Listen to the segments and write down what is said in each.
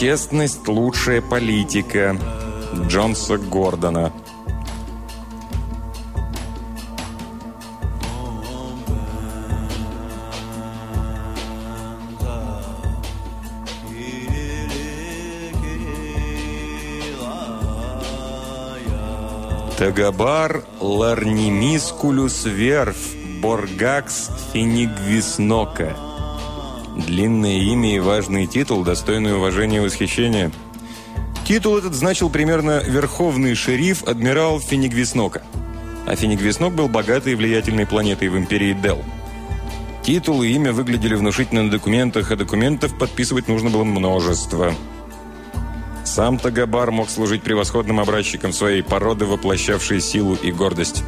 Честность – лучшая политика. Джонса Гордона. Тагабар ларнимискулюс верф боргакс финигвиснока. Длинное имя и важный титул, достойный уважения и восхищения. Титул этот значил примерно «Верховный шериф адмирал Финигвиснока». А Финигвиснок был богатой и влиятельной планетой в империи Дел. Титул и имя выглядели внушительно на документах, а документов подписывать нужно было множество – сам Тагабар мог служить превосходным образчиком своей породы, воплощавшей силу и гордость.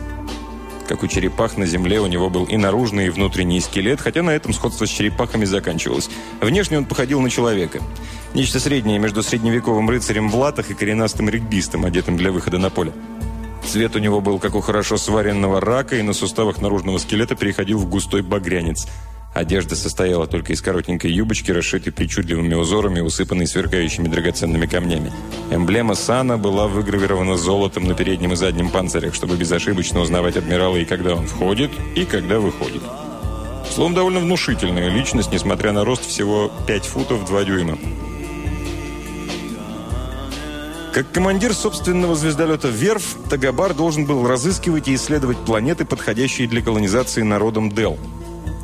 Как у черепах на земле, у него был и наружный, и внутренний скелет, хотя на этом сходство с черепахами заканчивалось. Внешне он походил на человека. Нечто среднее между средневековым рыцарем в латах и коренастым регбистом, одетым для выхода на поле. Цвет у него был, как у хорошо сваренного рака, и на суставах наружного скелета переходил в густой багрянец – Одежда состояла только из коротенькой юбочки, расшитой причудливыми узорами, усыпанной сверкающими драгоценными камнями. Эмблема Сана была выгравирована золотом на переднем и заднем панцирях, чтобы безошибочно узнавать адмирала и когда он входит, и когда выходит. Словом, довольно внушительная личность, несмотря на рост всего 5 футов 2 дюйма. Как командир собственного звездолета «Верф», Тагабар должен был разыскивать и исследовать планеты, подходящие для колонизации народом Дел –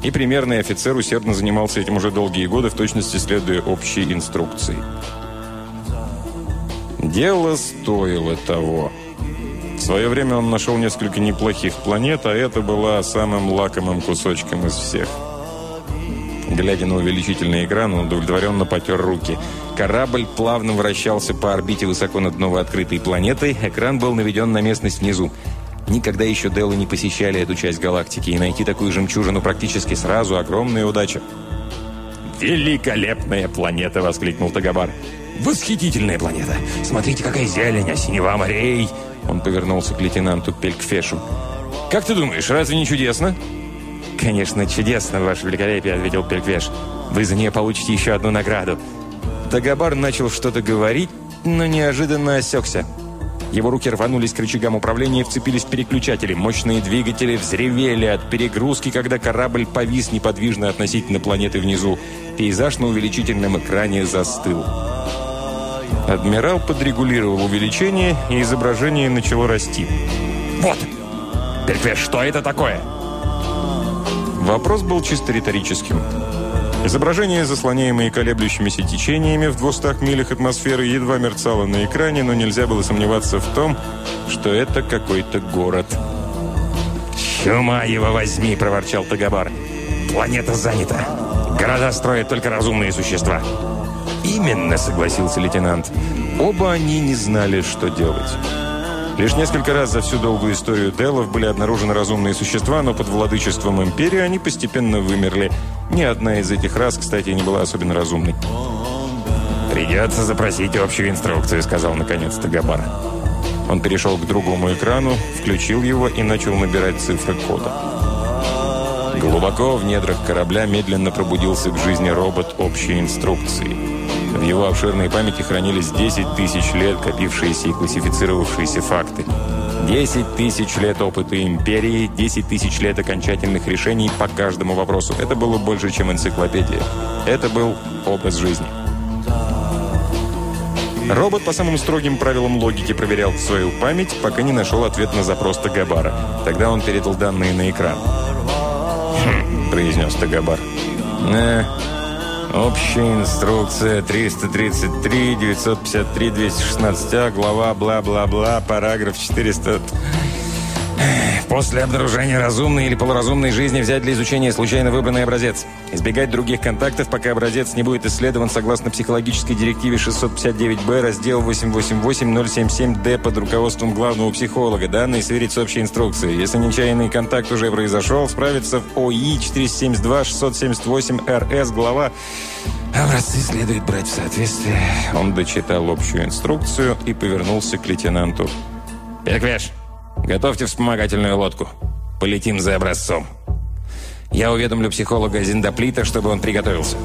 и примерный офицер усердно занимался этим уже долгие годы, в точности следуя общей инструкции. Дело стоило того. В свое время он нашел несколько неплохих планет, а это была самым лакомым кусочком из всех. Глядя на увеличительный экран, он удовлетворенно потер руки. Корабль плавно вращался по орбите высоко над новооткрытой планетой. Экран был наведен на местность внизу. Никогда еще Деллы не посещали эту часть галактики, и найти такую жемчужину практически сразу – огромная удача. «Великолепная планета!» – воскликнул Тагабар. «Восхитительная планета! Смотрите, какая зелень, а синева морей!» Он повернулся к лейтенанту Пелькфешу. «Как ты думаешь, разве не чудесно?» «Конечно, чудесно, ваше великолепие», – ответил Пелькфеш. «Вы за нее получите еще одну награду». Тагабар начал что-то говорить, но неожиданно осекся. Его руки рванулись к рычагам управления и вцепились в переключатели. Мощные двигатели взревели от перегрузки, когда корабль повис неподвижно относительно планеты внизу. Пейзаж на увеличительном экране застыл. Адмирал подрегулировал увеличение, и изображение начало расти. «Вот! Перквеш, что это такое?» Вопрос был чисто риторическим. Изображение, заслоняемое колеблющимися течениями в 200 милях атмосферы, едва мерцало на экране, но нельзя было сомневаться в том, что это какой-то город. «Чума его возьми!» – проворчал Тагабар. «Планета занята. Города строят только разумные существа». «Именно», – согласился лейтенант. Оба они не знали, что делать. Лишь несколько раз за всю долгую историю Делов были обнаружены разумные существа, но под владычеством Империи они постепенно вымерли. Ни одна из этих рас, кстати, не была особенно разумной. «Придется запросить общую инструкцию», — сказал наконец-то Габар. Он перешел к другому экрану, включил его и начал набирать цифры кода. Глубоко в недрах корабля медленно пробудился к жизни робот общей инструкции. В его обширной памяти хранились 10 тысяч лет копившиеся и классифицировавшиеся факты. 10 тысяч лет опыта империи, 10 тысяч лет окончательных решений по каждому вопросу. Это было больше, чем энциклопедия. Это был образ жизни. Робот по самым строгим правилам логики проверял свою память, пока не нашел ответ на запрос Тагабара. Тогда он передал данные на экран. «Хм», – произнес Тагабар. «Э, Общая инструкция 333, 953, 216а, глава бла-бла-бла, параграф 400... После обнаружения разумной или полуразумной жизни взять для изучения случайно выбранный образец. Избегать других контактов, пока образец не будет исследован согласно психологической директиве 659-Б, раздел 888-077-Д под руководством главного психолога. Данные сверить с общей инструкцией. Если нечаянный контакт уже произошел, справиться в ОИ 472-678-РС, глава «Образцы следует брать в соответствие». Он дочитал общую инструкцию и повернулся к лейтенанту. «Переквеш!» Готовьте вспомогательную лодку. Полетим за образцом. Я уведомлю психолога Зиндоплита, чтобы он приготовился.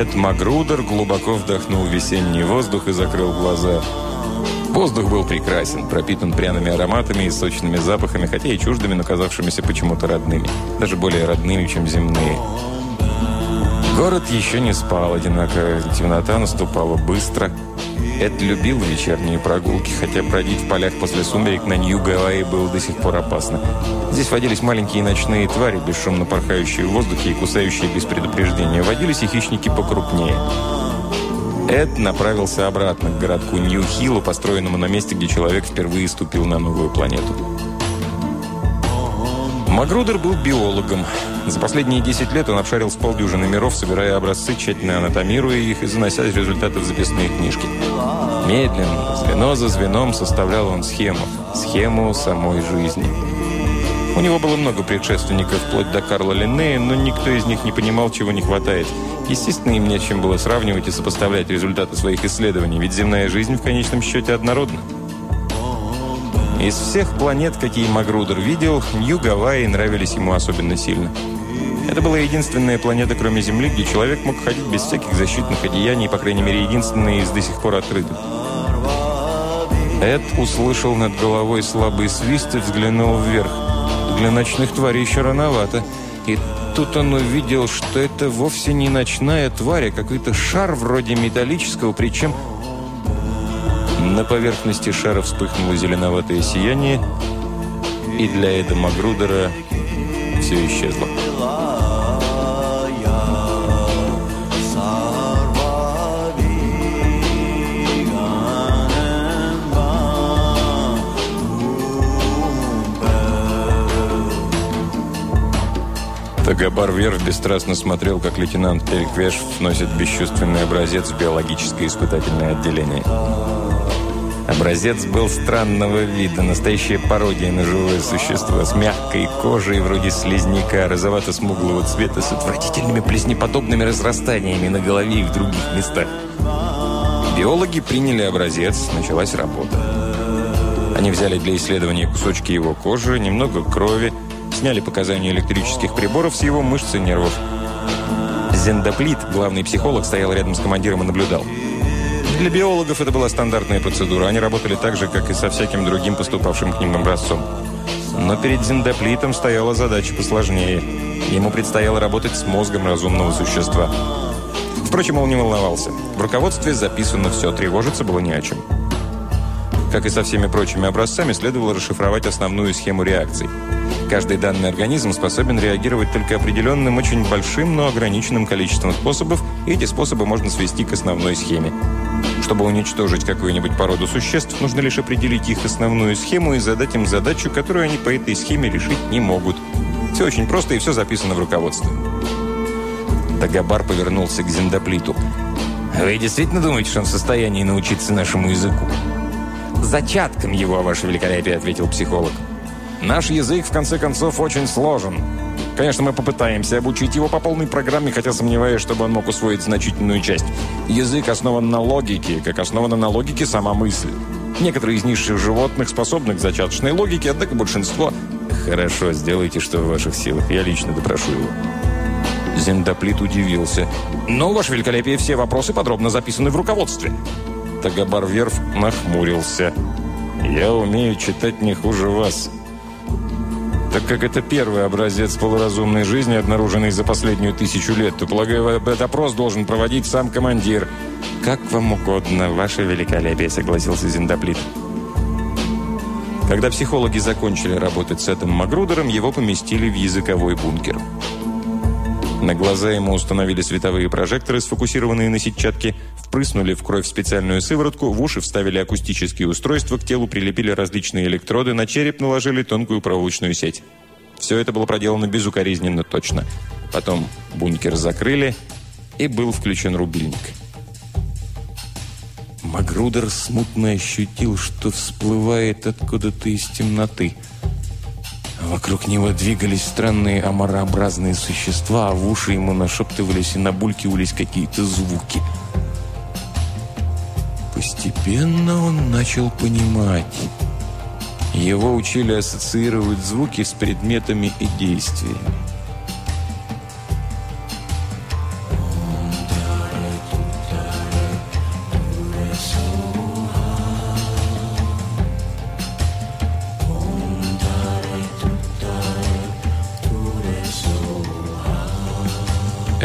Эд Магрудер глубоко вдохнул весенний воздух и закрыл глаза. Воздух был прекрасен, пропитан пряными ароматами и сочными запахами, хотя и чуждыми, но казавшимися почему-то родными. Даже более родными, чем земные. Город еще не спал, одинако темнота наступала быстро. Эд любил вечерние прогулки, хотя бродить в полях после сумерек на Нью-Гавайи было до сих пор опасно. Здесь водились маленькие ночные твари, бесшумно порхающие в воздухе и кусающие без предупреждения. Водились и хищники покрупнее. Эд направился обратно к городку Нью-Хиллу, построенному на месте, где человек впервые ступил на новую планету. Магрудер был биологом. За последние 10 лет он обшарил с полдюжины миров, собирая образцы, тщательно анатомируя их и занося результаты в записные книжки. Медленно, звено за звеном составлял он схему. Схему самой жизни. У него было много предшественников, вплоть до Карла Линнея, но никто из них не понимал, чего не хватает. Естественно, им не чем было сравнивать и сопоставлять результаты своих исследований, ведь земная жизнь в конечном счете однородна. Из всех планет, какие Магрудер видел, Нью-Гавайи нравились ему особенно сильно. Это была единственная планета, кроме Земли, где человек мог ходить без всяких защитных одеяний, по крайней мере, единственная из до сих пор открытых. Эд услышал над головой слабый свист и взглянул вверх. Для ночных тварей еще рановато. И тут он увидел, что это вовсе не ночная тварь, а какой-то шар вроде металлического, причем на поверхности шара вспыхнуло зеленоватое сияние, и для Эда Магрудера все исчезло. Тагабар Верф бесстрастно смотрел, как лейтенант Переквеш вносит бесчувственный образец в биологическое испытательное отделение. Образец был странного вида, настоящая пародия на живое существо с мягкой кожей, вроде слизняка, розовато-смуглого цвета, с отвратительными плеснеподобными разрастаниями на голове и в других местах. Биологи приняли образец, началась работа. Они взяли для исследования кусочки его кожи, немного крови, сняли показания электрических приборов с его мышц и нервов. Зендоплит, главный психолог, стоял рядом с командиром и наблюдал. Для биологов это была стандартная процедура. Они работали так же, как и со всяким другим поступавшим к ним образцом. Но перед зендоплитом стояла задача посложнее. Ему предстояло работать с мозгом разумного существа. Впрочем, он не волновался. В руководстве записано все, тревожиться было не о чем. Как и со всеми прочими образцами, следовало расшифровать основную схему реакций. Каждый данный организм способен реагировать только определенным, очень большим, но ограниченным количеством способов, и эти способы можно свести к основной схеме. Чтобы уничтожить какую-нибудь породу существ, нужно лишь определить их основную схему и задать им задачу, которую они по этой схеме решить не могут. Все очень просто и все записано в руководстве. Дагабар повернулся к Зендоплиту. «Вы действительно думаете, что он в состоянии научиться нашему языку?» «Зачатком его, ваше великолепие», — ответил психолог. «Наш язык, в конце концов, очень сложен. Конечно, мы попытаемся обучить его по полной программе, хотя сомневаюсь, чтобы он мог усвоить значительную часть. Язык основан на логике, как основана на логике сама мысль. Некоторые из низших животных способны к зачаточной логике, однако большинство... Хорошо, сделайте, что в ваших силах. Я лично допрошу его. Зендоплит удивился. «Но, ваше великолепие, все вопросы подробно записаны в руководстве». Тагабар Верф нахмурился. «Я умею читать не хуже вас. Так как это первый образец полуразумной жизни, обнаруженный за последнюю тысячу лет, то, полагаю, этот опрос должен проводить сам командир». «Как вам угодно, ваше великолепие», — согласился Зиндоплит. Когда психологи закончили работать с этим Магрудером, его поместили в языковой бункер. На глаза ему установили световые прожекторы, сфокусированные на сетчатке, впрыснули в кровь специальную сыворотку, в уши вставили акустические устройства, к телу прилепили различные электроды, на череп наложили тонкую проволочную сеть. Все это было проделано безукоризненно точно. Потом бункер закрыли, и был включен рубильник. Магрудер смутно ощутил, что всплывает откуда-то из темноты – Вокруг него двигались странные омарообразные существа, а в уши ему нашептывались и набулькивались какие-то звуки. Постепенно он начал понимать. Его учили ассоциировать звуки с предметами и действиями.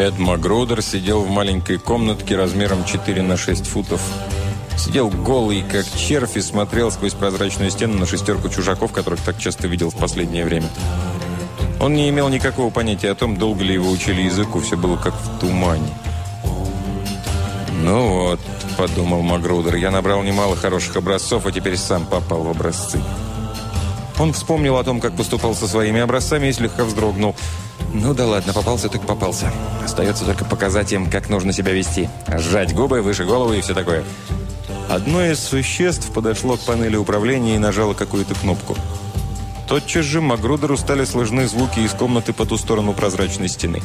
Эд Магрудер сидел в маленькой комнатке размером 4 на 6 футов. Сидел голый, как червь, и смотрел сквозь прозрачную стену на шестерку чужаков, которых так часто видел в последнее время. Он не имел никакого понятия о том, долго ли его учили языку, все было как в тумане. «Ну вот», — подумал Магрудер, — «я набрал немало хороших образцов, а теперь сам попал в образцы». Он вспомнил о том, как поступал со своими образцами и слегка вздрогнул. «Ну да ладно, попался так попался. Остается только показать им, как нужно себя вести. Сжать губы, выше головы и все такое». Одно из существ подошло к панели управления и нажало какую-то кнопку. Тотчас же Магрудеру стали слышны звуки из комнаты по ту сторону прозрачной стены.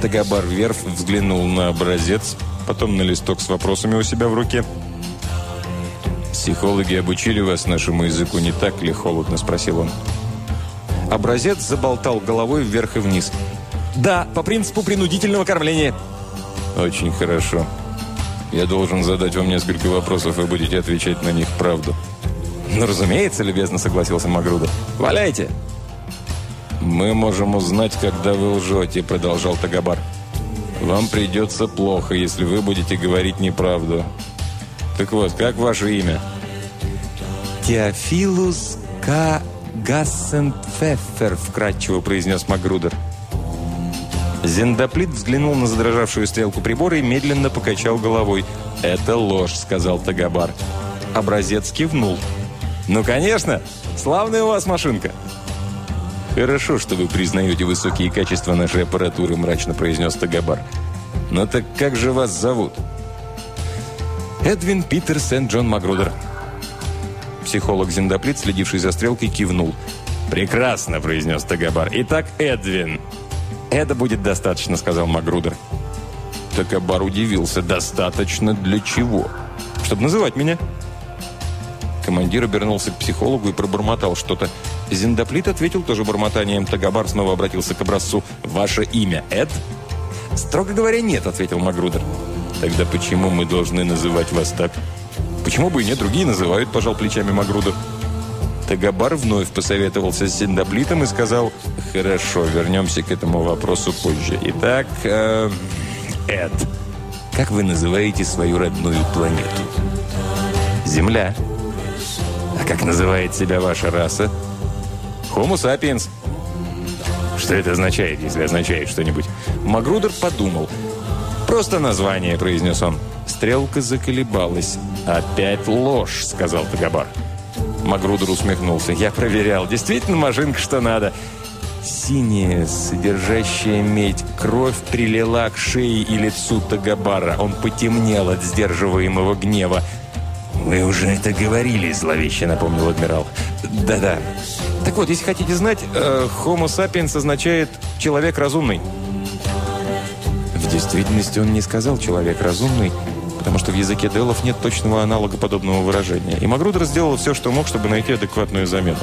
Тагабар Верф взглянул на образец, потом на листок с вопросами у себя в руке – «Психологи обучили вас нашему языку, не так ли?» – холодно спросил он. Образец заболтал головой вверх и вниз. «Да, по принципу принудительного кормления». «Очень хорошо. Я должен задать вам несколько вопросов, и будете отвечать на них правду». «Ну, разумеется», – любезно согласился Магруда. «Валяйте!» «Мы можем узнать, когда вы лжете», – продолжал Тагабар. «Вам придется плохо, если вы будете говорить неправду. Так вот, как ваше имя?» «Теофилус К. Гассенпфеффер», — вкратчиво произнес Магрудер. Зендоплит взглянул на задрожавшую стрелку прибора и медленно покачал головой. «Это ложь», — сказал Тагабар. Образец кивнул. «Ну, конечно! Славная у вас машинка!» «Хорошо, что вы признаете высокие качества нашей аппаратуры», — мрачно произнес Тагабар. «Но так как же вас зовут?» Эдвин Питер Сент-Джон Магрудер. Психолог Зендоплит, следивший за стрелкой, кивнул. «Прекрасно», — произнес Тагабар. «Итак, Эдвин». «Это будет достаточно», — сказал Магрудер. Тагабар удивился. «Достаточно для чего?» «Чтобы называть меня». Командир обернулся к психологу и пробормотал что-то. Зендоплит ответил тоже бормотанием. Тагабар снова обратился к образцу. «Ваше имя Эд?» «Строго говоря, нет», — ответил Магрудер. Тогда почему мы должны называть вас так? Почему бы и нет, другие называют, пожал плечами Магрудер. Тагабар вновь посоветовался с Синдаблитом и сказал, «Хорошо, вернемся к этому вопросу позже. Итак, э, Эд, как вы называете свою родную планету?» «Земля». «А как называет себя ваша раса?» «Homo sapiens». «Что это означает, если означает что-нибудь?» Магрудер подумал – «Просто название», — произнес он. Стрелка заколебалась. «Опять ложь», — сказал Тагабар. Магрудер усмехнулся. «Я проверял. Действительно машинка, что надо». Синяя, содержащая медь, кровь прилила к шее и лицу Тагабара. Он потемнел от сдерживаемого гнева. «Вы уже это говорили», — зловеще напомнил адмирал. «Да-да. Так вот, если хотите знать, э, Homo sapiens означает «человек разумный». В действительности он не сказал «человек разумный», потому что в языке Делов нет точного аналога подобного выражения. И Магрудер сделал все, что мог, чтобы найти адекватную замену.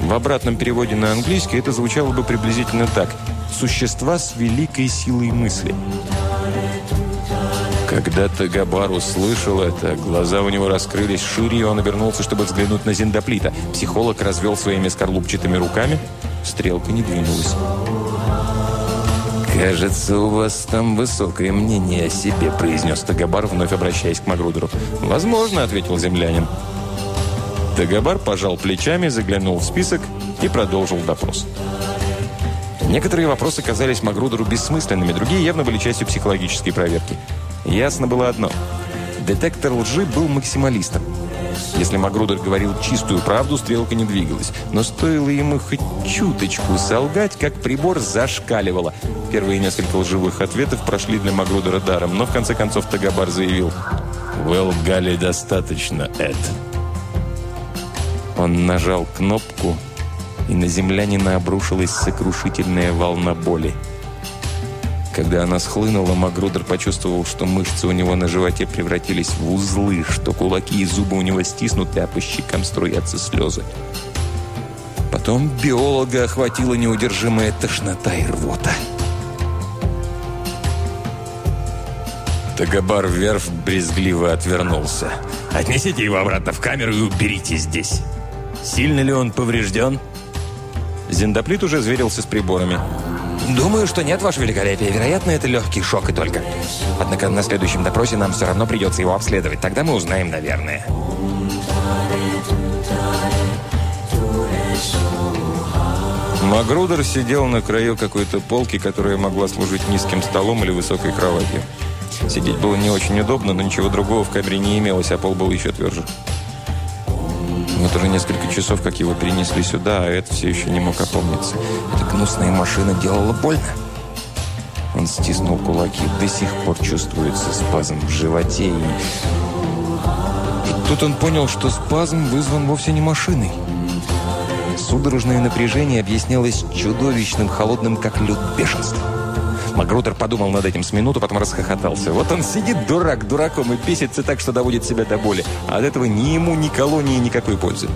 В обратном переводе на английский это звучало бы приблизительно так «существа с великой силой мысли». Когда-то Габар услышал это, глаза у него раскрылись шире, и он обернулся, чтобы взглянуть на Зиндоплита. Психолог развел своими скорлупчатыми руками. Стрелка не двинулась. «Кажется, у вас там высокое мнение о себе», – произнес Тагабар, вновь обращаясь к Магрудеру. «Возможно», – ответил землянин. Тагабар пожал плечами, заглянул в список и продолжил допрос. Некоторые вопросы казались Магрудеру бессмысленными, другие явно были частью психологической проверки. Ясно было одно – детектор лжи был максималистом. Если Магрудер говорил чистую правду, стрелка не двигалась. Но стоило ему хоть чуточку солгать, как прибор зашкаливало. Первые несколько лживых ответов прошли для Магрудера даром, но в конце концов Тагабар заявил «Вы лгали достаточно, Эд». Он нажал кнопку, и на землянина обрушилась сокрушительная волна боли. Когда она схлынула, Магрудер почувствовал, что мышцы у него на животе превратились в узлы, что кулаки и зубы у него стиснуты, а по щекам струятся слезы. Потом биолога охватила неудержимая тошнота и рвота. Тагабар Верф брезгливо отвернулся. «Отнесите его обратно в камеру и уберите здесь. Сильно ли он поврежден?» Зендоплит уже зверился с приборами. «Думаю, что нет, Ваше Великолепие. Вероятно, это легкий шок и только. Однако на следующем допросе нам все равно придется его обследовать. Тогда мы узнаем, наверное». Магрудер сидел на краю какой-то полки, которая могла служить низким столом или высокой кроватью. Сидеть было не очень удобно, но ничего другого в камере не имелось, а пол был еще тверже. Вот уже несколько часов, как его перенесли сюда, а это все еще не мог опомниться. Эта гнусная машина делала больно. Он стиснул кулаки, до сих пор чувствуется спазм в животе. И... и тут он понял, что спазм вызван вовсе не машиной. Судорожное напряжение объяснялось чудовищным, холодным, как лед, бешенством. Магрутер подумал над этим с минуту, потом расхохотался. Вот он сидит дурак дураком и писится так, что доводит себя до боли. А от этого ни ему, ни колонии никакой пользы.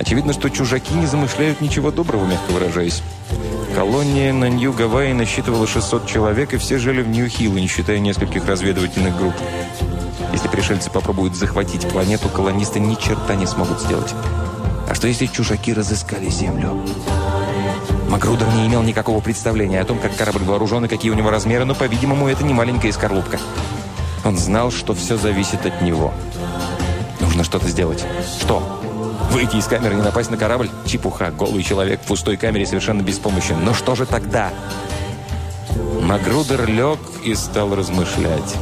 Очевидно, что чужаки не замышляют ничего доброго, мягко выражаясь. Колония на Нью-Гавайи насчитывала 600 человек, и все жили в Нью-Хилл, не считая нескольких разведывательных групп. Если пришельцы попробуют захватить планету, колонисты ни черта не смогут сделать. А что если чужаки разыскали Землю? Макрудер не имел никакого представления о том, как корабль вооружен и какие у него размеры, но, по-видимому, это не маленькая скорлупка. Он знал, что все зависит от него. Нужно что-то сделать. Что? Выйти из камеры не напасть на корабль? Чепуха. Голый человек в пустой камере совершенно беспомощен. Но что же тогда? Магрудер лег и стал размышлять.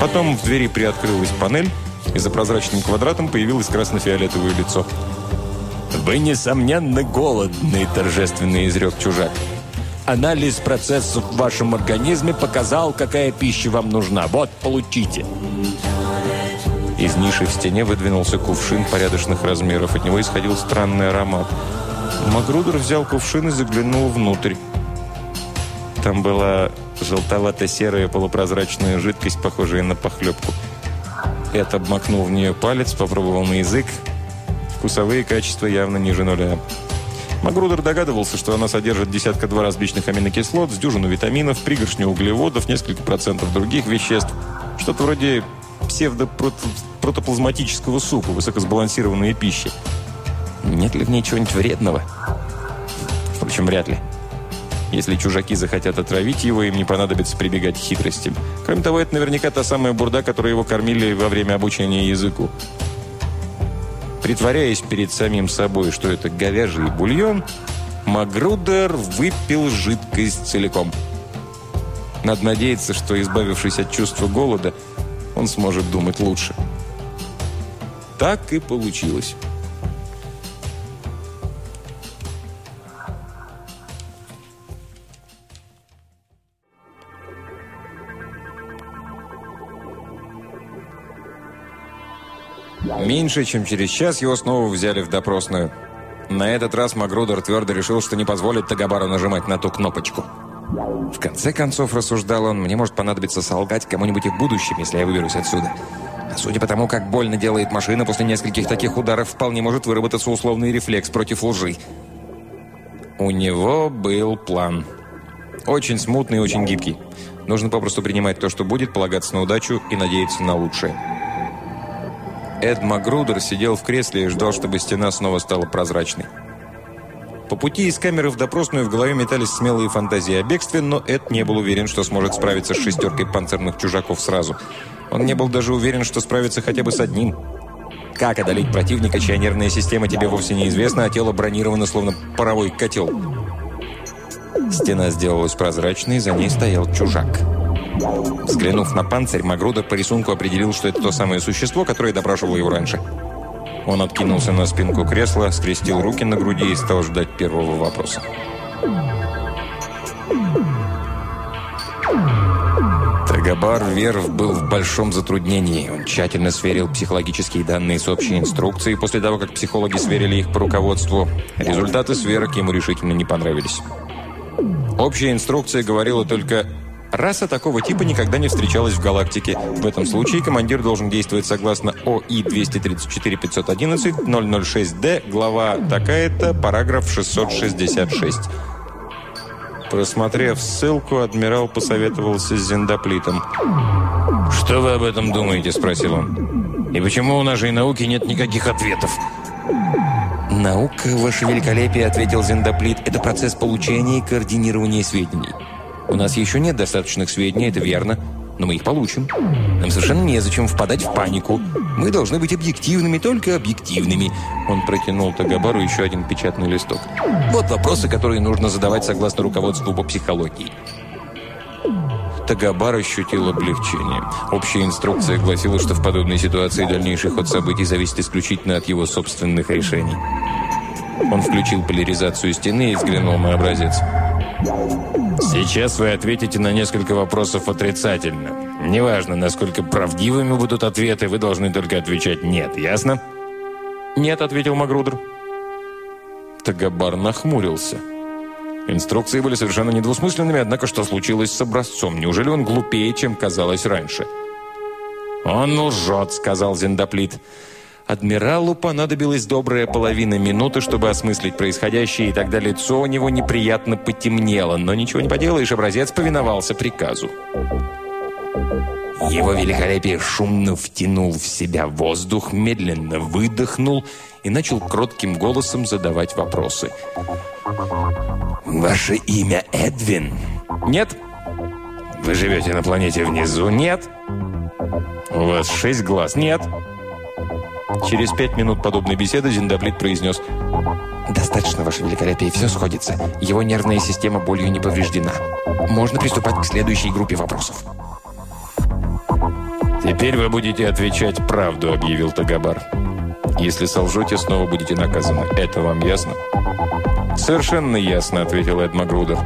Потом в двери приоткрылась панель, и за прозрачным квадратом появилось красно-фиолетовое лицо. «Вы, несомненно, голодный», – торжественно изрек чужак. «Анализ процессов в вашем организме показал, какая пища вам нужна. Вот, получите». Из ниши в стене выдвинулся кувшин порядочных размеров. От него исходил странный аромат. Магрудер взял кувшин и заглянул внутрь. Там была желтовато-серая полупрозрачная жидкость, похожая на похлебку. Эд обмакнул в нее палец, попробовал на язык. Вкусовые качества явно ниже нуля. Магрудер догадывался, что она содержит десятка-два различных аминокислот, с дюжину витаминов, пригоршню углеводов, несколько процентов других веществ. Что-то вроде псевдопротоплазматического супа, высокосбалансированной пищи. Нет ли в ней чего-нибудь вредного? Впрочем, вряд ли. Если чужаки захотят отравить его, им не понадобится прибегать к хитростям. Кроме того, это наверняка та самая бурда, которой его кормили во время обучения языку. Притворяясь перед самим собой, что это говяжий бульон, Магрудер выпил жидкость целиком. Надо надеяться, что, избавившись от чувства голода, он сможет думать лучше. Так и получилось. Меньше чем через час его снова взяли в допросную. На этот раз Магрудер твердо решил, что не позволит Тагабару нажимать на ту кнопочку. В конце концов, рассуждал он, мне может понадобиться солгать кому-нибудь и в будущем, если я выберусь отсюда. А судя по тому, как больно делает машина, после нескольких таких ударов вполне может выработаться условный рефлекс против лжи. У него был план. Очень смутный и очень гибкий. Нужно попросту принимать то, что будет, полагаться на удачу и надеяться на лучшее. Эд Магрудер сидел в кресле и ждал, чтобы стена снова стала прозрачной. По пути из камеры в допросную в голове метались смелые фантазии о бегстве, но Эд не был уверен, что сможет справиться с шестеркой панцирных чужаков сразу. Он не был даже уверен, что справится хотя бы с одним. Как одолеть противника, чья нервная система тебе вовсе неизвестна, а тело бронировано, словно паровой котел? Стена сделалась прозрачной, за ней стоял чужак. Взглянув на панцирь, Магруда по рисунку определил, что это то самое существо, которое допрашивало его раньше. Он откинулся на спинку кресла, скрестил руки на груди и стал ждать первого вопроса. Тагабар Верв был в большом затруднении. Он тщательно сверил психологические данные с общей инструкцией. После того, как психологи сверили их по руководству, результаты сверок ему решительно не понравились. Общая инструкция говорила только Раса такого типа никогда не встречалась в галактике. В этом случае командир должен действовать согласно ОИ-234-511-006-Д, глава такая-то, параграф 666. Просмотрев ссылку, адмирал посоветовался с Зендаплитом. «Что вы об этом думаете?» – спросил он. «И почему у нашей науки нет никаких ответов?» «Наука, ваше великолепие», — ответил Зендоплит, — «это процесс получения и координирования сведений. У нас еще нет достаточных сведений, это верно, но мы их получим. Нам совершенно незачем впадать в панику. Мы должны быть объективными, только объективными». Он протянул Тагабару еще один печатный листок. «Вот вопросы, которые нужно задавать согласно руководству по психологии». Тагабар ощутил облегчение. Общая инструкция гласила, что в подобной ситуации дальнейший ход событий зависит исключительно от его собственных решений. Он включил поляризацию стены и взглянул на образец. «Сейчас вы ответите на несколько вопросов отрицательно. Неважно, насколько правдивыми будут ответы, вы должны только отвечать «нет». Ясно?» «Нет», — ответил Магрудер. Тагабар нахмурился. Инструкции были совершенно недвусмысленными, однако что случилось с образцом? Неужели он глупее, чем казалось раньше? «Он лжет», — сказал Зендоплит. Адмиралу понадобилась добрая половина минуты, чтобы осмыслить происходящее, и тогда лицо у него неприятно потемнело, но ничего не поделаешь, образец повиновался приказу. Его великолепие шумно втянул в себя воздух, медленно выдохнул и начал кротким голосом задавать вопросы. «Ваше имя Эдвин?» «Нет». «Вы живете на планете внизу?» «Нет». «У вас шесть глаз?» «Нет». Через пять минут подобной беседы Зиндоплит произнес «Достаточно, Ваше Великолепие, все сходится. Его нервная система болью не повреждена. Можно приступать к следующей группе вопросов». «Теперь вы будете отвечать правду», — объявил Тагабар. «Если солжете, снова будете наказаны. Это вам ясно?» «Совершенно ясно», — ответил Эд Магрудер.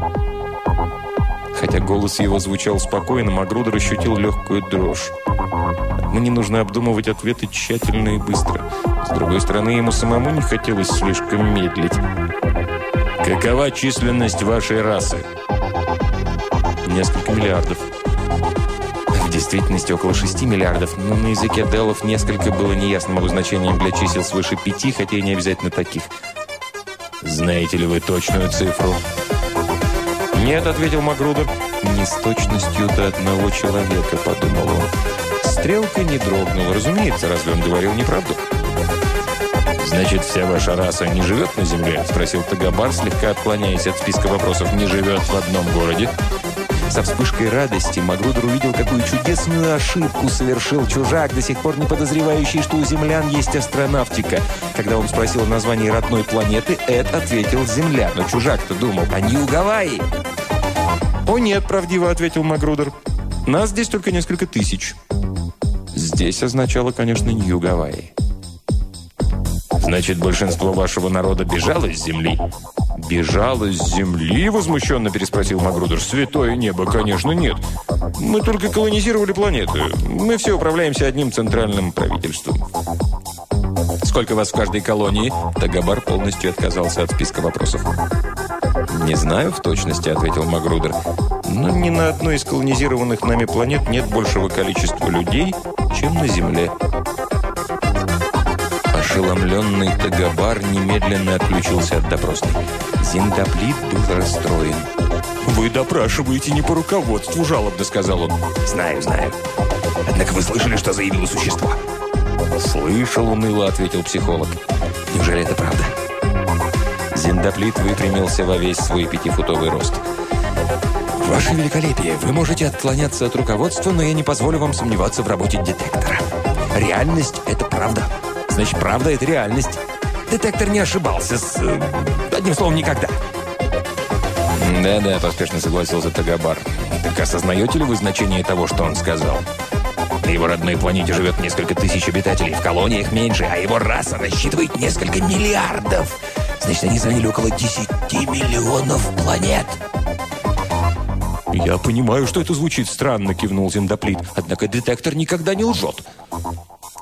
Хотя голос его звучал спокойно, Магрудер ощутил легкую дрожь. Мне нужно обдумывать ответы тщательно и быстро. С другой стороны, ему самому не хотелось слишком медлить. «Какова численность вашей расы?» «Несколько миллиардов». В действительности около 6 миллиардов, но на языке Делов несколько было неясным обозначением для чисел свыше 5, хотя и не обязательно таких. «Знаете ли вы точную цифру?» «Нет», — ответил Магрудер. «Не с точностью до одного человека», — подумал он. Стрелка не дрогнула. Разумеется, разве он говорил неправду? «Значит, вся ваша раса не живет на Земле?» — спросил Тагабар, слегка отклоняясь от списка вопросов. «Не живет в одном городе?» Со вспышкой радости Магрудер увидел, какую чудесную ошибку совершил чужак, до сих пор не подозревающий, что у землян есть астронавтика. Когда он спросил о названии родной планеты, Эд ответил «Земля». Но чужак-то думал о Нью-Гавайи. «О нет», — правдиво ответил Магрудер. «Нас здесь только несколько тысяч». Здесь означало, конечно, Нью-Гавайи. «Значит, большинство вашего народа бежало с Земли?» «Бежало с Земли?» – возмущенно переспросил Магрудер. «Святое небо, конечно, нет. Мы только колонизировали планету. Мы все управляемся одним центральным правительством». «Сколько вас в каждой колонии?» Тагабар полностью отказался от списка вопросов. «Не знаю в точности», – ответил Магрудер. «Но ни на одной из колонизированных нами планет нет большего количества людей, чем на Земле». Ошеломленный Тагабар немедленно отключился от допросной. Зиндоплит был расстроен. «Вы допрашиваете не по руководству», – жалобно сказал он. «Знаю, знаю. Однако вы слышали, что заявило существо?» «Слышал, уныло», – ответил психолог. «Неужели это правда?» Зиндоплит выпрямился во весь свой пятифутовый рост. «Ваше великолепие, вы можете отклоняться от руководства, но я не позволю вам сомневаться в работе детектора. Реальность – это правда. Значит, правда – это реальность. Детектор не ошибался с... Э, одним словом, никогда». «Да-да», – поспешно согласился Тагабар. «Так осознаете ли вы значение того, что он сказал?» На его родной планете живет несколько тысяч обитателей, в колониях меньше, а его раса рассчитывает несколько миллиардов. Значит, они заняли около 10 миллионов планет. «Я понимаю, что это звучит странно», — кивнул Зендоплит. «Однако детектор никогда не лжет».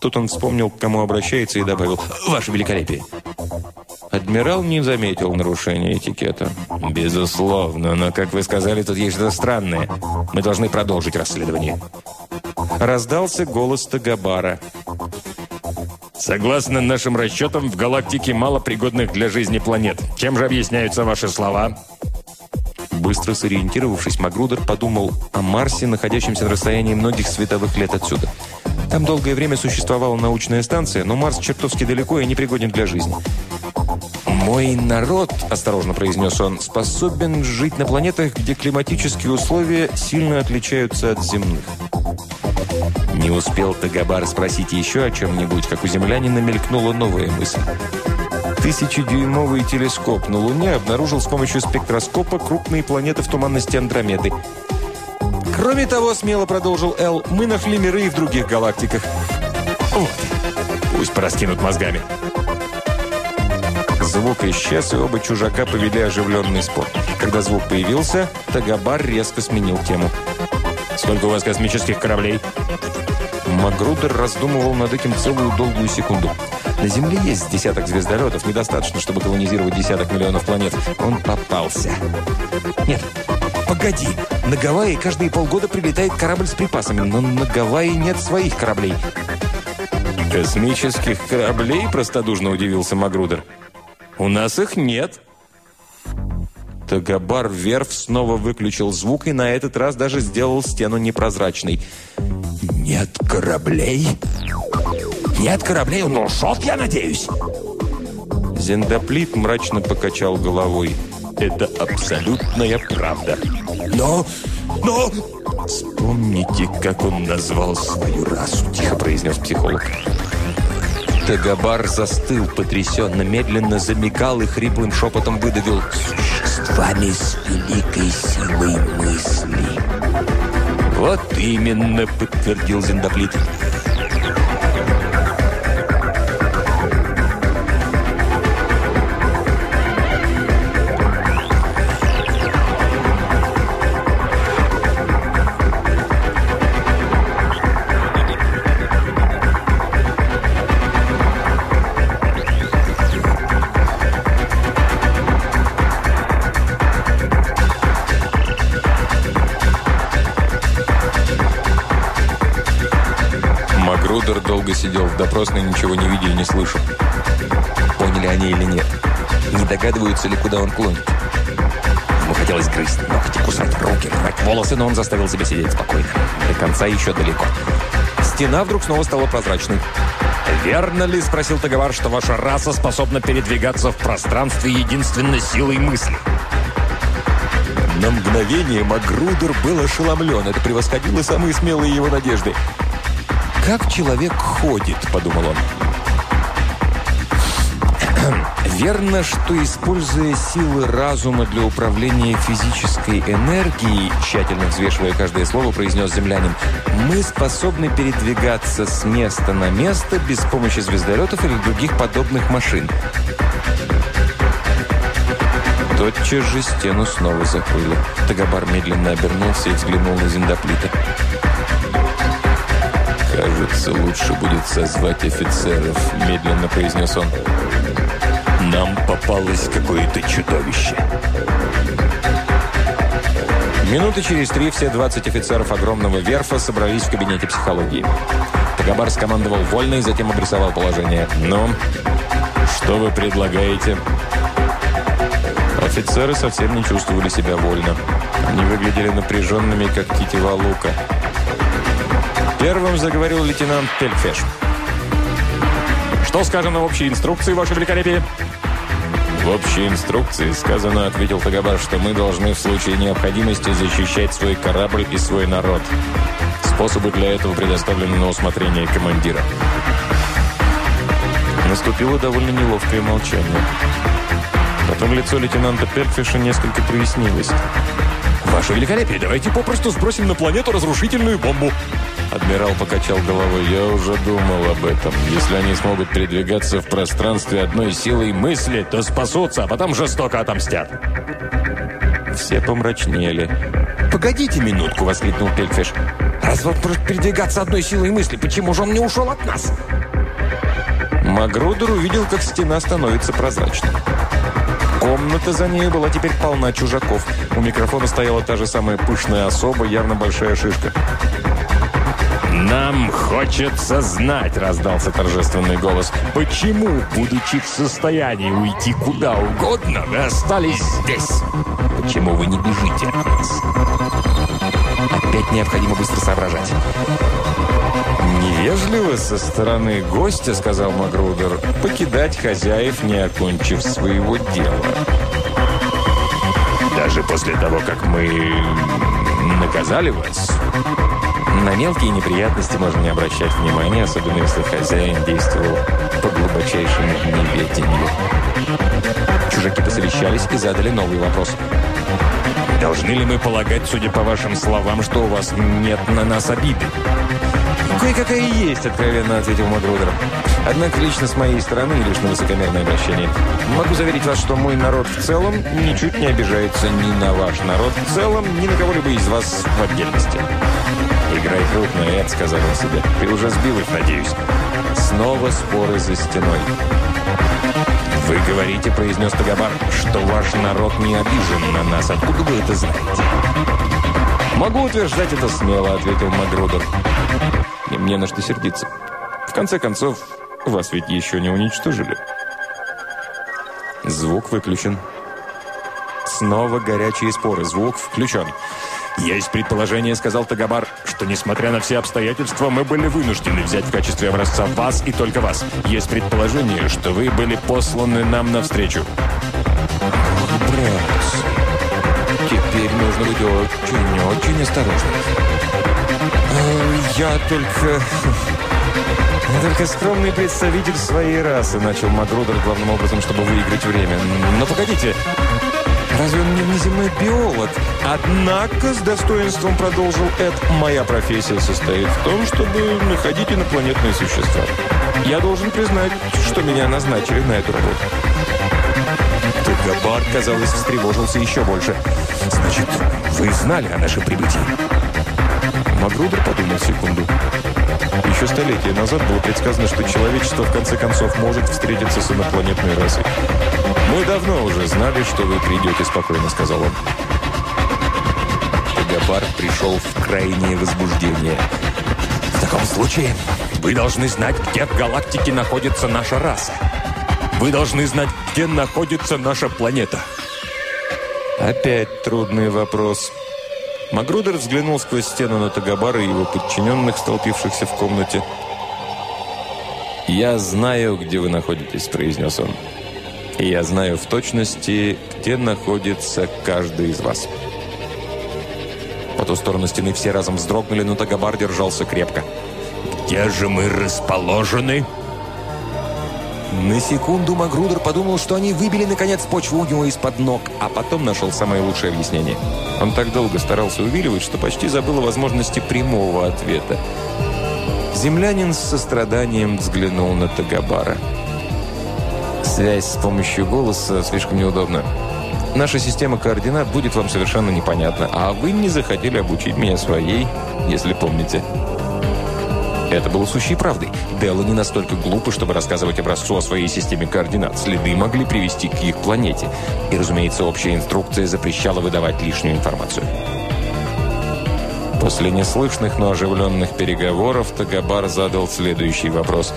Тут он вспомнил, к кому обращается, и добавил «Ваше великолепие». Адмирал не заметил нарушения этикета. «Безусловно, но, как вы сказали, тут есть что-то странное. Мы должны продолжить расследование». Раздался голос Тагабара. Согласно нашим расчетам, в галактике мало пригодных для жизни планет. Чем же объясняются ваши слова? Быстро сориентировавшись, Магрудер подумал о Марсе, находящемся на расстоянии многих световых лет отсюда. Там долгое время существовала научная станция, но Марс чертовски далеко и непригоден для жизни. «Мой народ», – осторожно произнес он, – «способен жить на планетах, где климатические условия сильно отличаются от земных». Не успел Тагабар спросить еще о чем-нибудь, как у землянина мелькнула новая мысль. Тысячедюймовый телескоп на Луне обнаружил с помощью спектроскопа крупные планеты в туманности Андромеды. Кроме того, смело продолжил Эл, мы нашли миры и в других галактиках. Вот, пусть пораскинут мозгами. Звук исчез, и оба чужака повели оживленный спор. Когда звук появился, Тагабар резко сменил тему. «Сколько у вас космических кораблей?» Магрудер раздумывал над этим целую долгую секунду. На Земле есть десяток звездолетов, недостаточно, чтобы колонизировать десяток миллионов планет. Он попался. Нет, погоди. На Гавайи каждые полгода прилетает корабль с припасами, но на Гавайи нет своих кораблей. «Космических кораблей?» – простодушно удивился Магрудер. «У нас их нет». Тагабар Верф снова выключил звук и на этот раз даже сделал стену непрозрачной. «Нет кораблей?» «Нет кораблей, он ушел, я надеюсь!» Зендоплит мрачно покачал головой. «Это абсолютная правда». «Но... но...» «Вспомните, как он назвал свою расу», – тихо произнес психолог. Тагабар застыл, потрясенно, медленно замигал и хриплым шепотом выдавил «Существами с великой силой мысли». «Вот именно», — подтвердил Зендоплит. Сидел в допросной, ничего не видя и не слыша. Поняли они или нет? Не догадываются ли, куда он клонит? Ему хотелось грызть ногти, кусать руки, рвать волосы, но он заставил себя сидеть спокойно. До конца еще далеко. Стена вдруг снова стала прозрачной. «Верно ли, — спросил Таговар, — что ваша раса способна передвигаться в пространстве единственной силой мысли?» На мгновение Магрудер был ошеломлен. Это превосходило самые смелые его надежды. «Как человек ходит?» – подумал он. Верно, что используя силы разума для управления физической энергией, тщательно взвешивая каждое слово, произнес землянин, мы способны передвигаться с места на место без помощи звездолетов или других подобных машин. Тотчас же стену снова закрыли. Тагабар медленно обернулся и взглянул на зиндоплита. «Кажется, лучше будет созвать офицеров», – медленно произнес он. «Нам попалось какое-то чудовище». Минуты через три все 20 офицеров огромного верфа собрались в кабинете психологии. Тагабар скомандовал вольно и затем обрисовал положение. «Ну, что вы предлагаете?» Офицеры совсем не чувствовали себя вольно. Они выглядели напряженными, как тетива лука. Первым заговорил лейтенант Тельфеш. «Что сказано в общей инструкции, Ваше Великолепие?» «В общей инструкции сказано, — ответил Тагабар, — что мы должны в случае необходимости защищать свой корабль и свой народ. Способы для этого предоставлены на усмотрение командира». Наступило довольно неловкое молчание. Потом лицо лейтенанта Пельфиша несколько прояснилось. «Ваше Великолепие, давайте попросту сбросим на планету разрушительную бомбу!» Адмирал покачал головой. «Я уже думал об этом. Если они смогут передвигаться в пространстве одной силой мысли, то спасутся, а потом жестоко отомстят». Все помрачнели. «Погодите минутку!» — воскликнул Пельфиш. «Раз он может передвигаться одной силой мысли, почему же он не ушел от нас?» Магрудер увидел, как стена становится прозрачной. Комната за ней была теперь полна чужаков. У микрофона стояла та же самая пышная особа, явно большая шишка. «Нам хочется знать», — раздался торжественный голос, «почему, будучи в состоянии уйти куда угодно, вы остались здесь? Почему вы не бежите от нас?» Опять необходимо быстро соображать. «Невежливо со стороны гостя, — сказал Магрудер, — покидать хозяев, не окончив своего дела. Даже после того, как мы наказали вас, на мелкие неприятности можно не обращать внимания, особенно если хозяин действовал по глубочайшему неведению. Чужаки посовещались и задали новый вопрос. «Должны ли мы полагать, судя по вашим словам, что у вас нет на нас обиды?» «Кое-какая есть», — откровенно ответил Магрудер. «Однако лично с моей стороны лишь на высокомерное обращение. Могу заверить вас, что мой народ в целом ничуть не обижается ни на ваш народ в целом, ни на кого-либо из вас в отдельности». «Играй крупно, Эд», — сказал он себе. «Ты уже сбил их, надеюсь». Снова споры за стеной. «Вы говорите, — произнес Тагабар, — что ваш народ не обижен на нас. Откуда вы это знаете?» «Могу утверждать это смело», — ответил Магрудер и мне на что сердиться. В конце концов, вас ведь еще не уничтожили. Звук выключен. Снова горячие споры. Звук включен. «Есть предположение, — сказал Тагабар, — что, несмотря на все обстоятельства, мы были вынуждены взять в качестве образца вас и только вас. Есть предположение, что вы были посланы нам навстречу». «Брат, теперь нужно быть очень-очень осторожным». Э, «Я только... только скромный представитель своей расы», начал Магрудер главным образом, чтобы выиграть время. «Но погодите, разве он не внеземной биолог?» «Однако, с достоинством продолжил Эд, моя профессия состоит в том, чтобы находить инопланетные существа. Я должен признать, что меня назначили на эту работу». Габар, казалось, встревожился еще больше. «Значит, вы знали о нашем прибытии?» Магрудер подумал секунду. Еще столетия назад было предсказано, что человечество в конце концов может встретиться с инопланетной расой. «Мы давно уже знали, что вы придете спокойно», — сказал он. Габар пришел в крайнее возбуждение. «В таком случае вы должны знать, где в галактике находится наша раса. Вы должны знать, где находится наша планета». Опять трудный вопрос. Магрудер взглянул сквозь стену на Тагабара и его подчиненных, столпившихся в комнате. «Я знаю, где вы находитесь», – произнес он. «И я знаю в точности, где находится каждый из вас». По ту сторону стены все разом вздрогнули, но Тагабар держался крепко. «Где же мы расположены?» На секунду Магрудер подумал, что они выбили, наконец, почву у него из-под ног, а потом нашел самое лучшее объяснение. Он так долго старался увиливать, что почти забыл о возможности прямого ответа. Землянин с состраданием взглянул на Тагабара. «Связь с помощью голоса слишком неудобна. Наша система координат будет вам совершенно непонятна, а вы не захотели обучить меня своей, если помните». Это было сущей правдой. Делла не настолько глупы, чтобы рассказывать образцу о своей системе координат. Следы могли привести к их планете. И, разумеется, общая инструкция запрещала выдавать лишнюю информацию. После неслышных, но оживленных переговоров Тагабар задал следующий вопрос.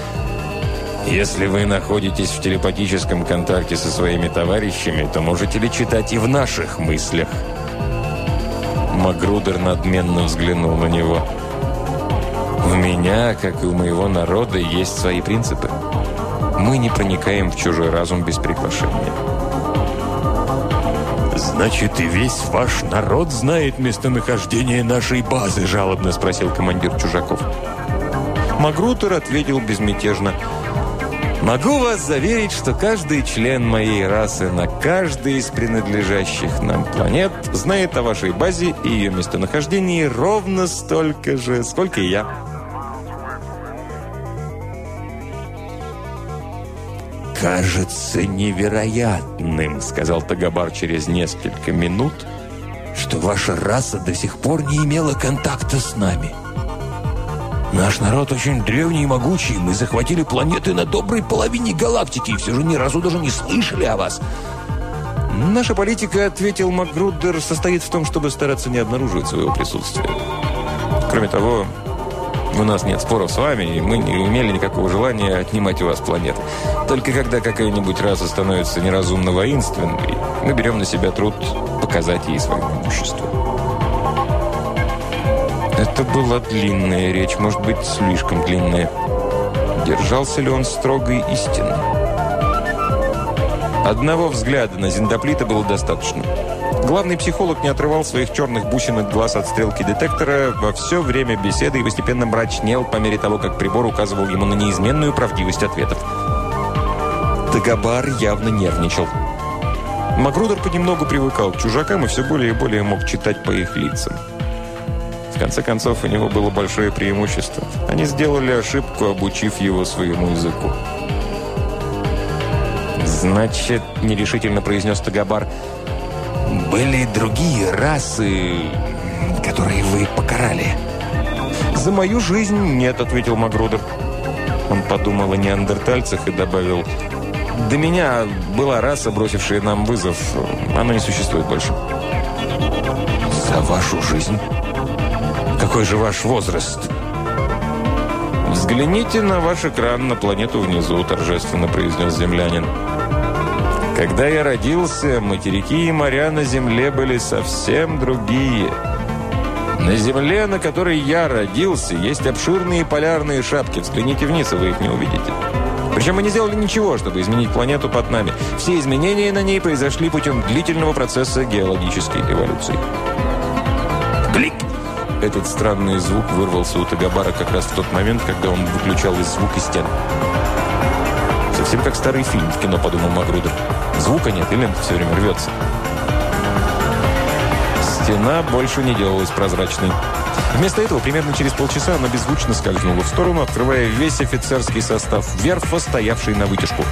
«Если вы находитесь в телепатическом контакте со своими товарищами, то можете ли читать и в наших мыслях?» Магрудер надменно взглянул на него. У меня, как и у моего народа, есть свои принципы. Мы не проникаем в чужой разум без приглашения. «Значит, и весь ваш народ знает местонахождение нашей базы?» – жалобно спросил командир чужаков. Магрутер ответил безмятежно. «Могу вас заверить, что каждый член моей расы на каждой из принадлежащих нам планет знает о вашей базе и ее местонахождении ровно столько же, сколько и я». «Кажется невероятным», — сказал Тагабар через несколько минут, «что ваша раса до сих пор не имела контакта с нами. Наш народ очень древний и могучий. Мы захватили планеты на доброй половине галактики и все же ни разу даже не слышали о вас». «Наша политика, — ответил Макгрудер, — состоит в том, чтобы стараться не обнаруживать своего присутствия. Кроме того, у нас нет споров с вами, и мы не имели никакого желания отнимать у вас планеты. Только когда какая-нибудь раса становится неразумно воинственной, мы берем на себя труд показать ей свое имущество. Это была длинная речь, может быть, слишком длинная. Держался ли он строгой истины? Одного взгляда на Зиндоплита было достаточно. Главный психолог не отрывал своих черных бусинок глаз от стрелки детектора во все время беседы и постепенно мрачнел по мере того, как прибор указывал ему на неизменную правдивость ответов. Дагобар явно нервничал. Магрудер понемногу привыкал к чужакам и все более и более мог читать по их лицам. В конце концов, у него было большое преимущество. Они сделали ошибку, обучив его своему языку. «Значит, — нерешительно произнес Тагабар, — были другие расы, которые вы покарали?» «За мою жизнь нет», — ответил Магрудер. Он подумал о неандертальцах и добавил, «До меня была раса, бросившая нам вызов. Она не существует больше». «За вашу жизнь? Какой же ваш возраст?» «Взгляните на ваш экран на планету внизу», – торжественно произнес землянин. «Когда я родился, материки и моря на Земле были совсем другие. На Земле, на которой я родился, есть обширные полярные шапки. Взгляните вниз, и вы их не увидите. Причем мы не сделали ничего, чтобы изменить планету под нами. Все изменения на ней произошли путем длительного процесса геологической эволюции». Этот странный звук вырвался у Тагабара как раз в тот момент, когда он выключал из звук из стен. Совсем как старый фильм в кино, подумал Магрудер. Звука нет, и лента все время рвется. Стена больше не делалась прозрачной. Вместо этого, примерно через полчаса, она беззвучно скользнула в сторону, открывая весь офицерский состав верфа, стоявший на вытяжку.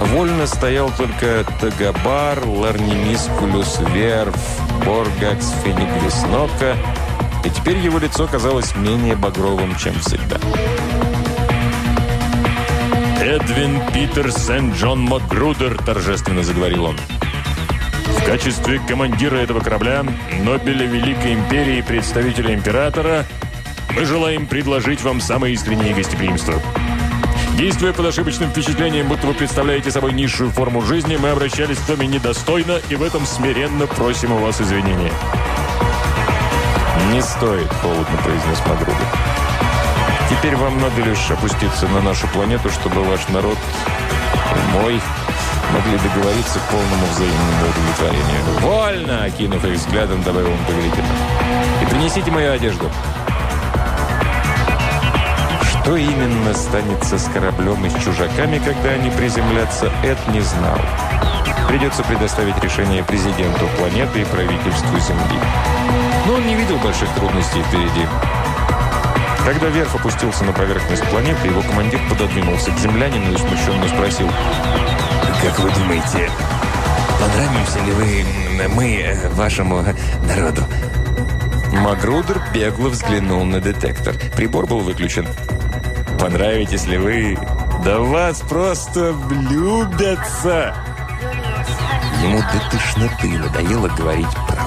Вольно стоял только Тагабар, Ларнимискулюс Верф, Боргакс Фениквиснока и теперь его лицо казалось менее багровым, чем всегда. «Эдвин Питер Сент-Джон Макгрудер», – торжественно заговорил он. «В качестве командира этого корабля, Нобеля Великой Империи и представителя Императора, мы желаем предложить вам самое искреннее гостеприимство». Действуя под ошибочным впечатлением, будто вы представляете собой низшую форму жизни, мы обращались к вами недостойно и в этом смиренно просим у вас извинения. «Не стоит», — холодно произнес Магрубин. «Теперь вам надо лишь опуститься на нашу планету, чтобы ваш народ мой могли договориться к полному взаимному удовлетворению». «Вольно!» — окинув их взглядом, добавил он повелительно. «И принесите мою одежду». Что именно станется с кораблем и с чужаками, когда они приземлятся, Эд не знал. Придется предоставить решение президенту планеты и правительству Земли. Но он не видел больших трудностей впереди. Когда Верф опустился на поверхность планеты, его командир пододвинулся к землянину и смущенно спросил. «Как вы думаете, понравимся ли вы, мы, вашему народу?» Магрудер бегло взглянул на детектор. Прибор был выключен. «Понравитесь ли вы? Да вас просто влюбятся!» Ему до тошноты надоело говорить правду.